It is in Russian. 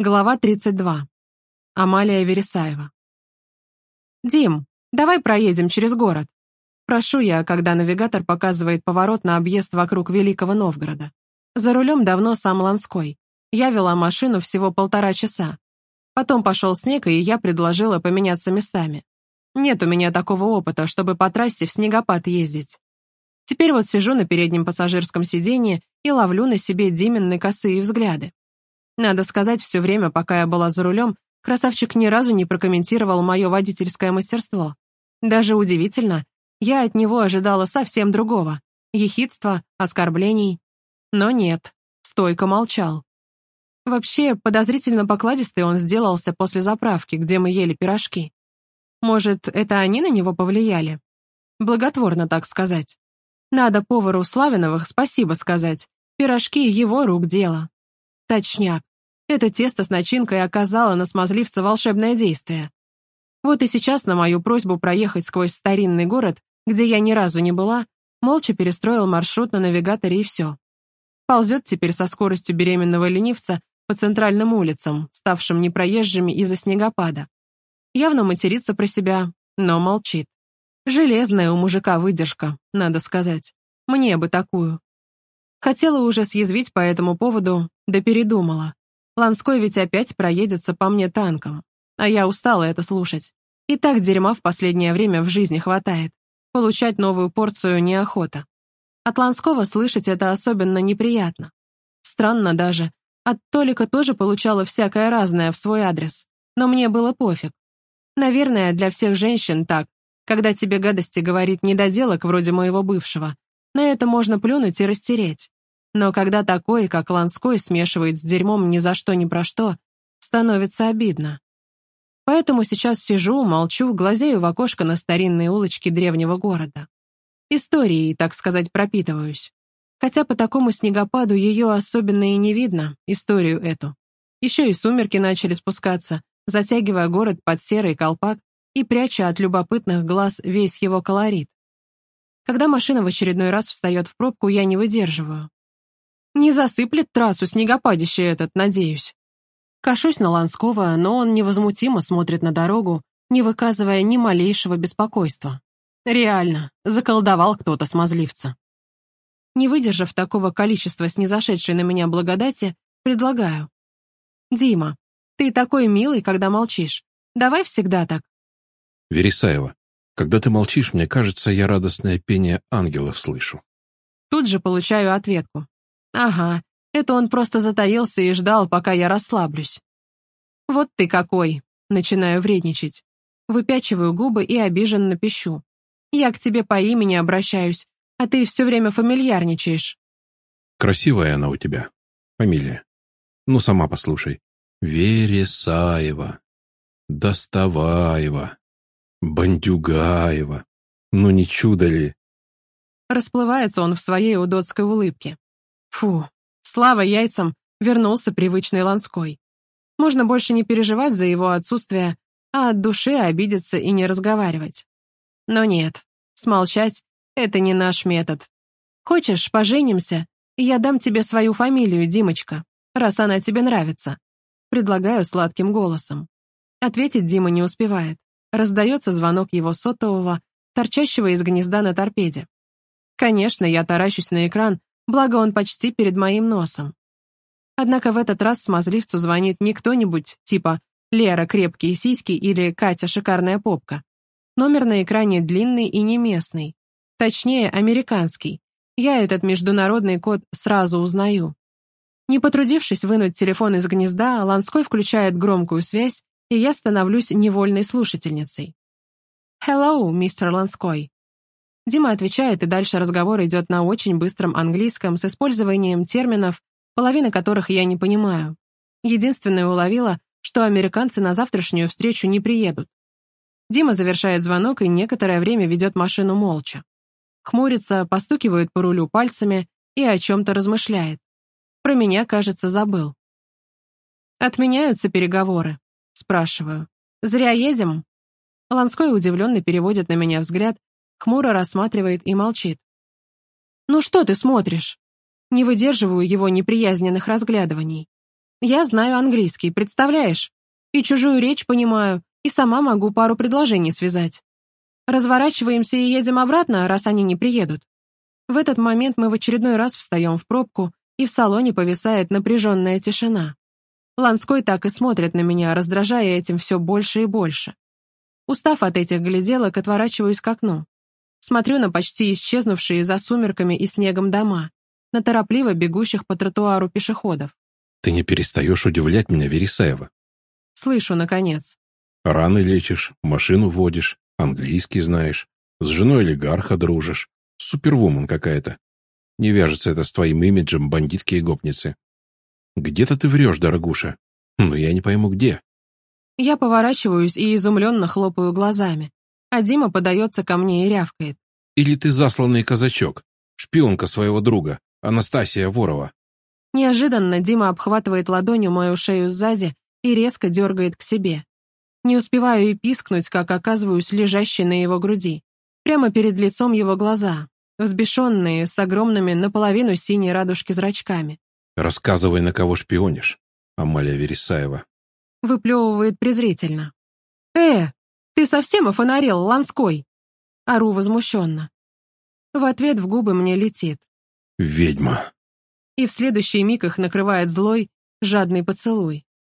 Глава 32. Амалия Вересаева. «Дим, давай проедем через город». Прошу я, когда навигатор показывает поворот на объезд вокруг Великого Новгорода. За рулем давно сам Ланской. Я вела машину всего полтора часа. Потом пошел снег, и я предложила поменяться местами. Нет у меня такого опыта, чтобы по трассе в снегопад ездить. Теперь вот сижу на переднем пассажирском сиденье и ловлю на себе Димины косые взгляды. Надо сказать, все время, пока я была за рулем, красавчик ни разу не прокомментировал мое водительское мастерство. Даже удивительно, я от него ожидала совсем другого. Ехидства, оскорблений. Но нет, стойко молчал. Вообще, подозрительно покладистый он сделался после заправки, где мы ели пирожки. Может, это они на него повлияли? Благотворно так сказать. Надо повару Славиновых спасибо сказать. Пирожки — его рук дело. Точняк. Это тесто с начинкой оказало на смазливца волшебное действие. Вот и сейчас на мою просьбу проехать сквозь старинный город, где я ни разу не была, молча перестроил маршрут на навигаторе и все. Ползет теперь со скоростью беременного ленивца по центральным улицам, ставшим непроезжими из-за снегопада. Явно матерится про себя, но молчит. Железная у мужика выдержка, надо сказать. Мне бы такую. Хотела уже съязвить по этому поводу, да передумала. Ланской ведь опять проедется по мне танком. А я устала это слушать. И так дерьма в последнее время в жизни хватает. Получать новую порцию неохота. От Ланского слышать это особенно неприятно. Странно даже. От Толика тоже получала всякое разное в свой адрес. Но мне было пофиг. Наверное, для всех женщин так. Когда тебе гадости говорит недоделок вроде моего бывшего, на это можно плюнуть и растереть. Но когда такой, как Ланской, смешивает с дерьмом ни за что ни про что, становится обидно. Поэтому сейчас сижу, молчу, глазею в окошко на старинные улочки древнего города. Историей, так сказать, пропитываюсь. Хотя по такому снегопаду ее особенно и не видно, историю эту. Еще и сумерки начали спускаться, затягивая город под серый колпак и пряча от любопытных глаз весь его колорит. Когда машина в очередной раз встает в пробку, я не выдерживаю. Не засыплет трассу снегопадище этот, надеюсь. Кашусь на Ланского, но он невозмутимо смотрит на дорогу, не выказывая ни малейшего беспокойства. Реально, заколдовал кто-то смазливца. Не выдержав такого количества снизошедшей на меня благодати, предлагаю. «Дима, ты такой милый, когда молчишь. Давай всегда так». «Вересаева, когда ты молчишь, мне кажется, я радостное пение ангелов слышу». Тут же получаю ответку. Ага, это он просто затаился и ждал, пока я расслаблюсь. Вот ты какой, начинаю вредничать. Выпячиваю губы и обиженно пищу. Я к тебе по имени обращаюсь, а ты все время фамильярничаешь. Красивая она у тебя, фамилия. Ну, сама послушай. Вересаева, Доставаева, Бандюгаева. Ну, не чудо ли? Расплывается он в своей удотской улыбке. Фу, слава яйцам, вернулся привычный Ланской. Можно больше не переживать за его отсутствие, а от души обидеться и не разговаривать. Но нет, смолчать — это не наш метод. Хочешь, поженимся, и я дам тебе свою фамилию, Димочка, раз она тебе нравится. Предлагаю сладким голосом. Ответить Дима не успевает. Раздается звонок его сотового, торчащего из гнезда на торпеде. Конечно, я таращусь на экран, благо он почти перед моим носом. Однако в этот раз смазливцу звонит не кто-нибудь, типа «Лера, крепкие сиськи» или «Катя, шикарная попка». Номер на экране длинный и не местный. Точнее, американский. Я этот международный код сразу узнаю. Не потрудившись вынуть телефон из гнезда, Ланской включает громкую связь, и я становлюсь невольной слушательницей. «Hello, мистер Ланской», Дима отвечает, и дальше разговор идет на очень быстром английском с использованием терминов, половины которых я не понимаю. Единственное уловила, что американцы на завтрашнюю встречу не приедут. Дима завершает звонок и некоторое время ведет машину молча. Хмурится, постукивает по рулю пальцами и о чем-то размышляет. Про меня, кажется, забыл. «Отменяются переговоры?» Спрашиваю. «Зря едем?» Ланской удивленно переводит на меня взгляд, хмуро рассматривает и молчит. «Ну что ты смотришь?» Не выдерживаю его неприязненных разглядываний. Я знаю английский, представляешь? И чужую речь понимаю, и сама могу пару предложений связать. Разворачиваемся и едем обратно, раз они не приедут. В этот момент мы в очередной раз встаем в пробку, и в салоне повисает напряженная тишина. Ланской так и смотрит на меня, раздражая этим все больше и больше. Устав от этих гляделок, отворачиваюсь к окну. Смотрю на почти исчезнувшие за сумерками и снегом дома, на торопливо бегущих по тротуару пешеходов. Ты не перестаешь удивлять меня, Вересаева. Слышу, наконец. Раны лечишь, машину водишь, английский знаешь, с женой олигарха дружишь, супервумен какая-то. Не вяжется это с твоим имиджем бандитки и гопницы. Где-то ты врешь, дорогуша. Но я не пойму, где. Я поворачиваюсь и изумленно хлопаю глазами, а Дима подается ко мне и рявкает. Или ты засланный казачок, шпионка своего друга, Анастасия Ворова. Неожиданно Дима обхватывает ладонью мою шею сзади и резко дергает к себе. Не успеваю и пискнуть, как оказываюсь лежащей на его груди. Прямо перед лицом его глаза, взбешенные, с огромными наполовину синей радужки зрачками. «Рассказывай, на кого шпионишь, Амалия Вересаева». Выплевывает презрительно. «Э, ты совсем офонарел, Ланской!» Ору возмущенно. В ответ в губы мне летит. «Ведьма!» И в следующий миг их накрывает злой, жадный поцелуй.